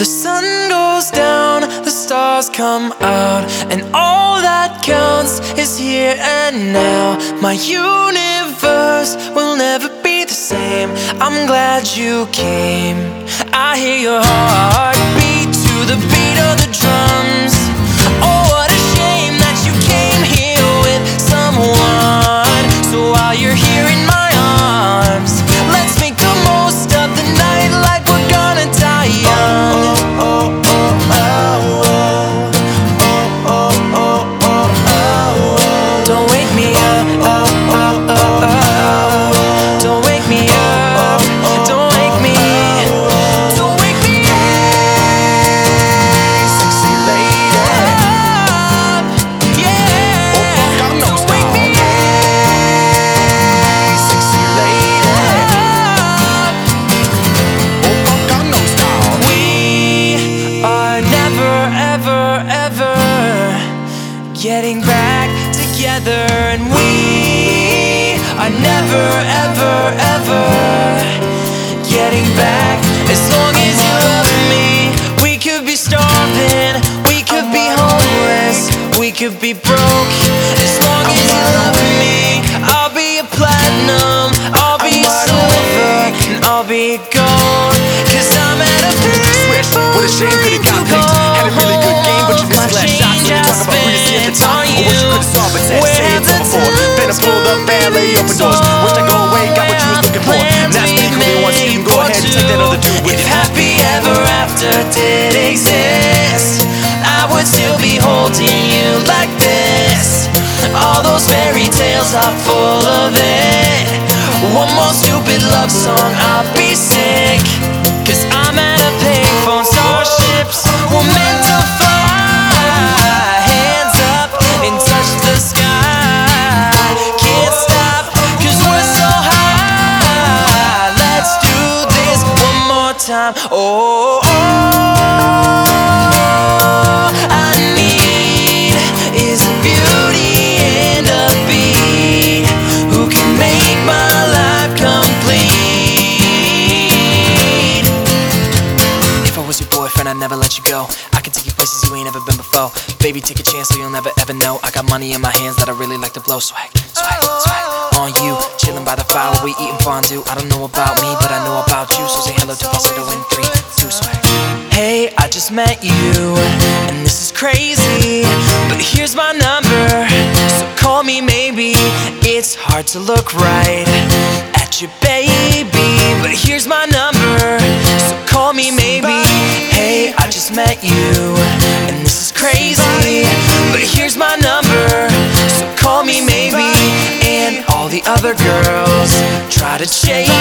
The sun goes down, the stars come out, and all that counts is here and now. My universe will never be the same. I'm glad you came. I hear your heart beat to the beat of the drums. Oh, what a shame that you came here with someone. So while you're here back together, and we are never, ever, ever getting back. As long as you love me, we could be starving, we could be homeless, we could be broke. As long as you love me, I'll be a platinum, I'll be a silver, and I'll be a gold. Barely open doors. Wish I go away, got what you was looking for. Now speak who they want, so you can go ahead and take that other dude with If you. happy ever after did exist, I would still be holding you like this. All those fairy tales are full of it. One more stupid love song, I'll be sick. Cause I'm at a payphone, starships were meant time. Oh, all I need is a beauty and a beat who can make my life complete. If I was your boyfriend, I'd never let you go. I could take you places you ain't ever been before. Baby, take a chance so you'll never ever know. I got money in my hands that I really like to blow. Swag, swag, swag. On you, chilling by the fire we eating fondue. I don't know about me, but I know about you. So say hello to falsetto in three, two, swag. Hey, I just met you, and this is crazy. But here's my number, so call me maybe. It's hard to look right at your baby, but here's my number, so call me maybe. Hey, I just met you, and this is crazy. But here's my number, so call me maybe. The other girls try to chase